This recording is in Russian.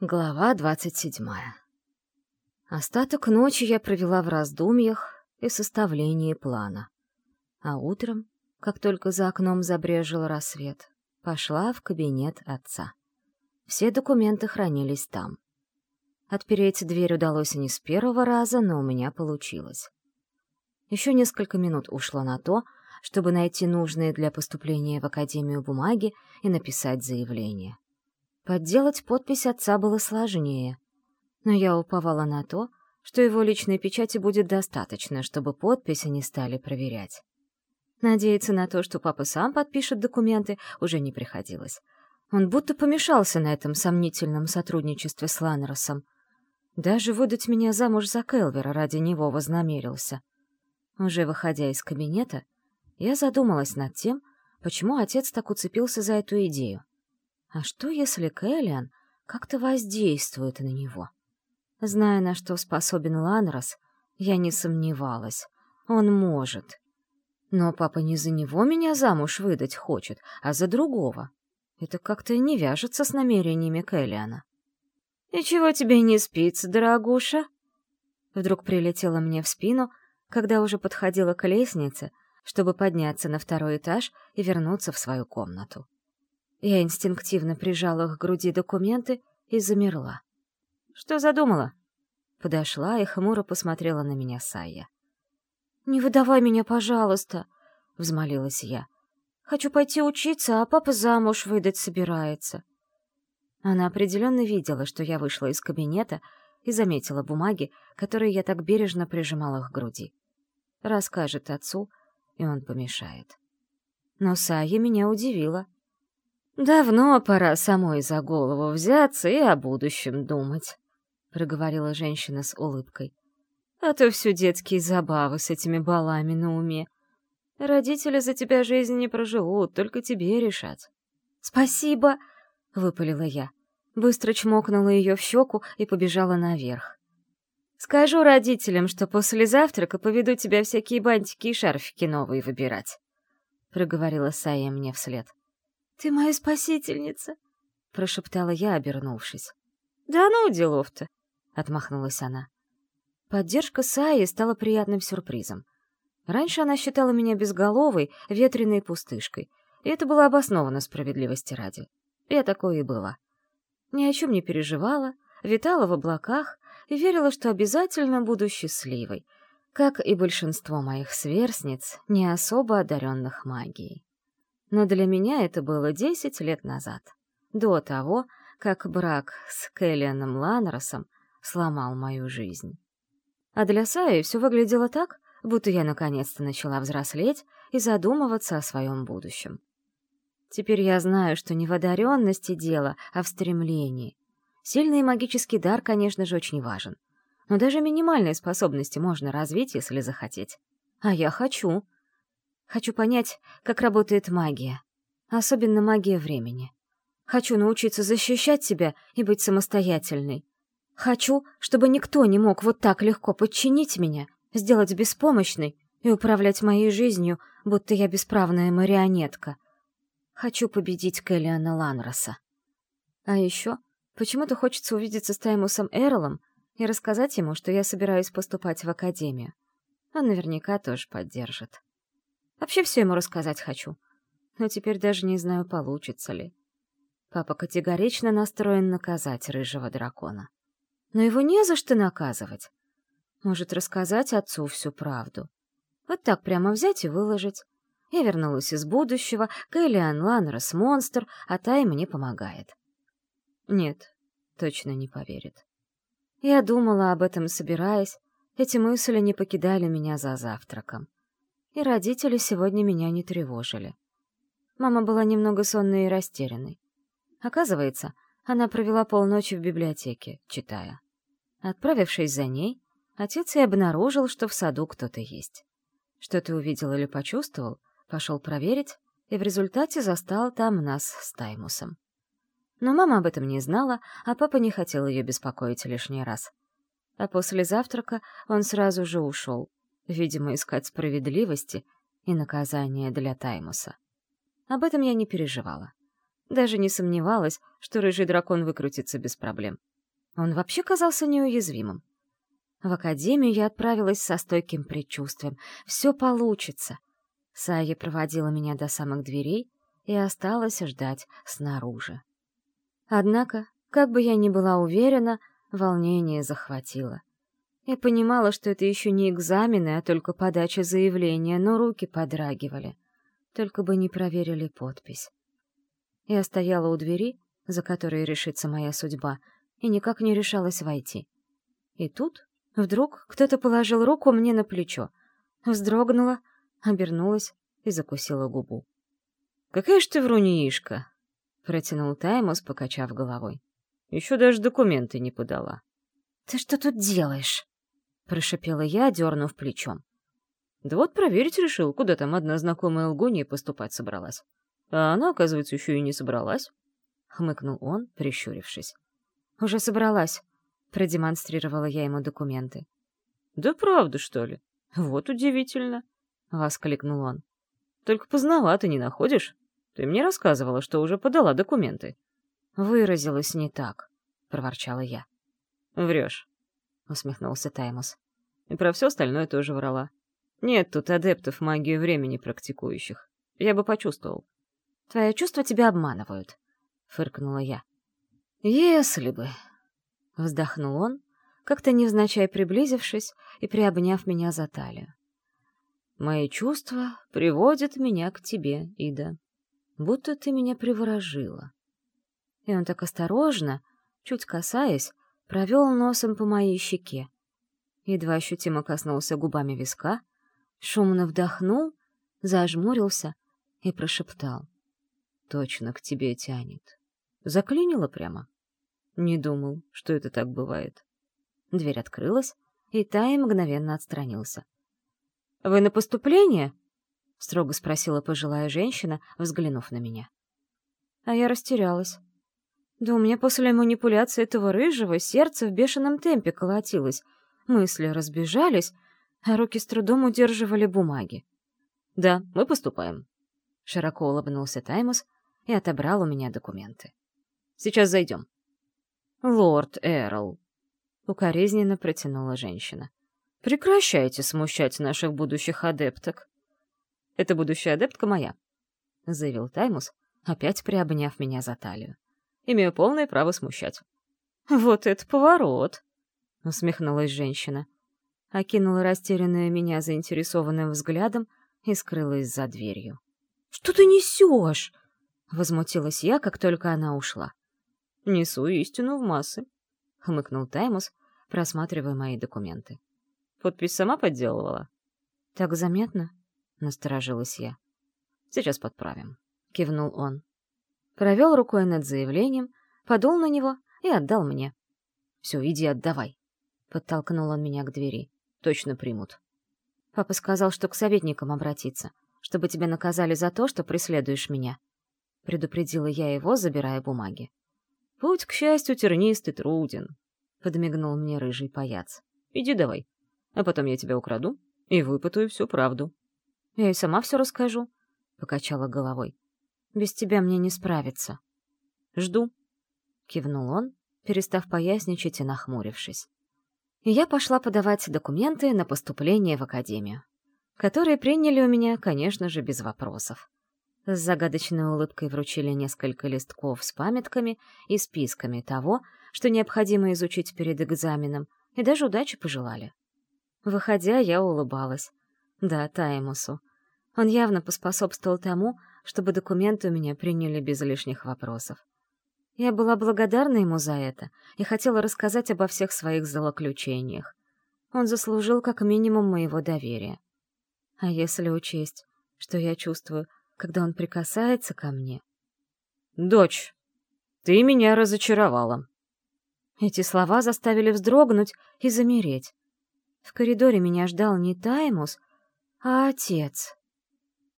Глава двадцать седьмая. Остаток ночи я провела в раздумьях и составлении плана. А утром, как только за окном забрежил рассвет, пошла в кабинет отца. Все документы хранились там. Отпереть дверь удалось не с первого раза, но у меня получилось. Еще несколько минут ушло на то, чтобы найти нужные для поступления в академию бумаги и написать заявление. Подделать подпись отца было сложнее, но я уповала на то, что его личной печати будет достаточно, чтобы подписи не стали проверять. Надеяться на то, что папа сам подпишет документы, уже не приходилось. Он будто помешался на этом сомнительном сотрудничестве с Ланросом. Даже выдать меня замуж за Келвера ради него вознамерился. Уже выходя из кабинета, я задумалась над тем, почему отец так уцепился за эту идею. А что, если Кэллиан как-то воздействует на него? Зная, на что способен Ланрос, я не сомневалась. Он может. Но папа не за него меня замуж выдать хочет, а за другого. Это как-то не вяжется с намерениями Кэллиана. «И чего тебе не спится, дорогуша?» Вдруг прилетела мне в спину, когда уже подходила к лестнице, чтобы подняться на второй этаж и вернуться в свою комнату. Я инстинктивно прижала к груди документы и замерла. «Что задумала?» Подошла и хмуро посмотрела на меня Сая. «Не выдавай меня, пожалуйста!» — взмолилась я. «Хочу пойти учиться, а папа замуж выдать собирается». Она определенно видела, что я вышла из кабинета и заметила бумаги, которые я так бережно прижимала к груди. Расскажет отцу, и он помешает. Но Сая меня удивила — «Давно пора самой за голову взяться и о будущем думать», — проговорила женщина с улыбкой. «А то все детские забавы с этими балами на уме. Родители за тебя жизнь не проживут, только тебе решать». «Спасибо!» — выпалила я. Быстро чмокнула ее в щеку и побежала наверх. «Скажу родителям, что после завтрака поведу тебя всякие бантики и шарфики новые выбирать», — проговорила Сая мне вслед. «Ты моя спасительница!» — прошептала я, обернувшись. «Да ну, делов-то!» — отмахнулась она. Поддержка Саи стала приятным сюрпризом. Раньше она считала меня безголовой, ветреной пустышкой, и это было обосновано справедливости ради. Я такой и была. Ни о чем не переживала, витала в облаках и верила, что обязательно буду счастливой, как и большинство моих сверстниц, не особо одаренных магией. Но для меня это было десять лет назад, до того, как брак с Келлианом Ланросом сломал мою жизнь. А для Саи все выглядело так, будто я наконец-то начала взрослеть и задумываться о своем будущем. Теперь я знаю, что не в одаренности дело, а в стремлении. Сильный магический дар, конечно же, очень важен. Но даже минимальные способности можно развить, если захотеть. А я хочу. Хочу понять, как работает магия. Особенно магия времени. Хочу научиться защищать себя и быть самостоятельной. Хочу, чтобы никто не мог вот так легко подчинить меня, сделать беспомощной и управлять моей жизнью, будто я бесправная марионетка. Хочу победить Келлиана Ланроса. А еще почему-то хочется увидеться с Таймусом Эрлом и рассказать ему, что я собираюсь поступать в академию. Он наверняка тоже поддержит. Вообще все ему рассказать хочу. Но теперь даже не знаю, получится ли. Папа категорично настроен наказать рыжего дракона. Но его не за что наказывать. Может, рассказать отцу всю правду. Вот так прямо взять и выложить. Я вернулась из будущего, Кэллиан Ланрос — монстр, а Тай мне помогает. Нет, точно не поверит. Я думала об этом, собираясь. Эти мысли не покидали меня за завтраком и родители сегодня меня не тревожили. Мама была немного сонной и растерянной. Оказывается, она провела полночи в библиотеке, читая. Отправившись за ней, отец и обнаружил, что в саду кто-то есть. Что-то увидел или почувствовал, пошел проверить, и в результате застал там нас с Таймусом. Но мама об этом не знала, а папа не хотел ее беспокоить лишний раз. А после завтрака он сразу же ушел, видимо, искать справедливости и наказания для Таймуса. Об этом я не переживала. Даже не сомневалась, что рыжий дракон выкрутится без проблем. Он вообще казался неуязвимым. В академию я отправилась со стойким предчувствием. Все получится. Сая проводила меня до самых дверей и осталась ждать снаружи. Однако, как бы я ни была уверена, волнение захватило. Я понимала, что это еще не экзамены, а только подача заявления, но руки подрагивали. Только бы не проверили подпись. Я стояла у двери, за которой решится моя судьба, и никак не решалась войти. И тут вдруг кто-то положил руку мне на плечо, вздрогнула, обернулась и закусила губу. «Какая ж ты врунишка!» — протянул Таймус, покачав головой. «Еще даже документы не подала». «Ты что тут делаешь?» — прошипела я, дернув плечом. «Да вот проверить решил, куда там одна знакомая лгунья поступать собралась. А она, оказывается, еще и не собралась», — хмыкнул он, прищурившись. «Уже собралась», — продемонстрировала я ему документы. «Да правда, что ли? Вот удивительно», — воскликнул он. Только поздновато не находишь? Ты мне рассказывала, что уже подала документы. Выразилась не так, проворчала я. Врешь, усмехнулся Таймус. И про все остальное тоже врала. Нет тут адептов магию времени практикующих. Я бы почувствовал. Твои чувства тебя обманывают, фыркнула я. Если бы, вздохнул он, как-то невзначай приблизившись и приобняв меня за талию. Мои чувства приводят меня к тебе, Ида. Будто ты меня приворожила. И он так осторожно, чуть касаясь, провел носом по моей щеке. Едва ощутимо коснулся губами виска, шумно вдохнул, зажмурился и прошептал. «Точно к тебе тянет. Заклинило прямо?» Не думал, что это так бывает. Дверь открылась, и Тай мгновенно отстранился. «Вы на поступление?» — строго спросила пожилая женщина, взглянув на меня. А я растерялась. Да у меня после манипуляции этого рыжего сердце в бешеном темпе колотилось, мысли разбежались, а руки с трудом удерживали бумаги. «Да, мы поступаем», — широко улыбнулся Таймус и отобрал у меня документы. «Сейчас зайдем». «Лорд Эрл», — укоризненно протянула женщина. Прекращайте смущать наших будущих адепток. Это будущая адептка моя, — заявил Таймус, опять приобняв меня за талию. Имею полное право смущать. Вот это поворот! — усмехнулась женщина. Окинула растерянную меня заинтересованным взглядом и скрылась за дверью. «Что ты несешь?» — возмутилась я, как только она ушла. «Несу истину в массы», — хмыкнул Таймус, просматривая мои документы. Подпись сама подделывала? Так заметно? Насторожилась я. Сейчас подправим. Кивнул он. Провел рукой над заявлением, подул на него и отдал мне. Все, иди отдавай. Подтолкнул он меня к двери. Точно примут. Папа сказал, что к советникам обратиться, чтобы тебя наказали за то, что преследуешь меня. Предупредила я его, забирая бумаги. Путь, к счастью, тернист и труден, — подмигнул мне рыжий паяц. Иди давай, а потом я тебя украду и выпытаю всю правду. Я и сама все расскажу, — покачала головой. Без тебя мне не справиться. Жду, — кивнул он, перестав поясничать и нахмурившись. И я пошла подавать документы на поступление в академию, которые приняли у меня, конечно же, без вопросов. С загадочной улыбкой вручили несколько листков с памятками и списками того, что необходимо изучить перед экзаменом, и даже удачи пожелали. Выходя, я улыбалась. Да, Таймусу. Он явно поспособствовал тому, чтобы документы у меня приняли без лишних вопросов. Я была благодарна ему за это и хотела рассказать обо всех своих злоключениях. Он заслужил как минимум моего доверия. А если учесть, что я чувствую, когда он прикасается ко мне... «Дочь, ты меня разочаровала». Эти слова заставили вздрогнуть и замереть. В коридоре меня ждал не Таймус, а отец.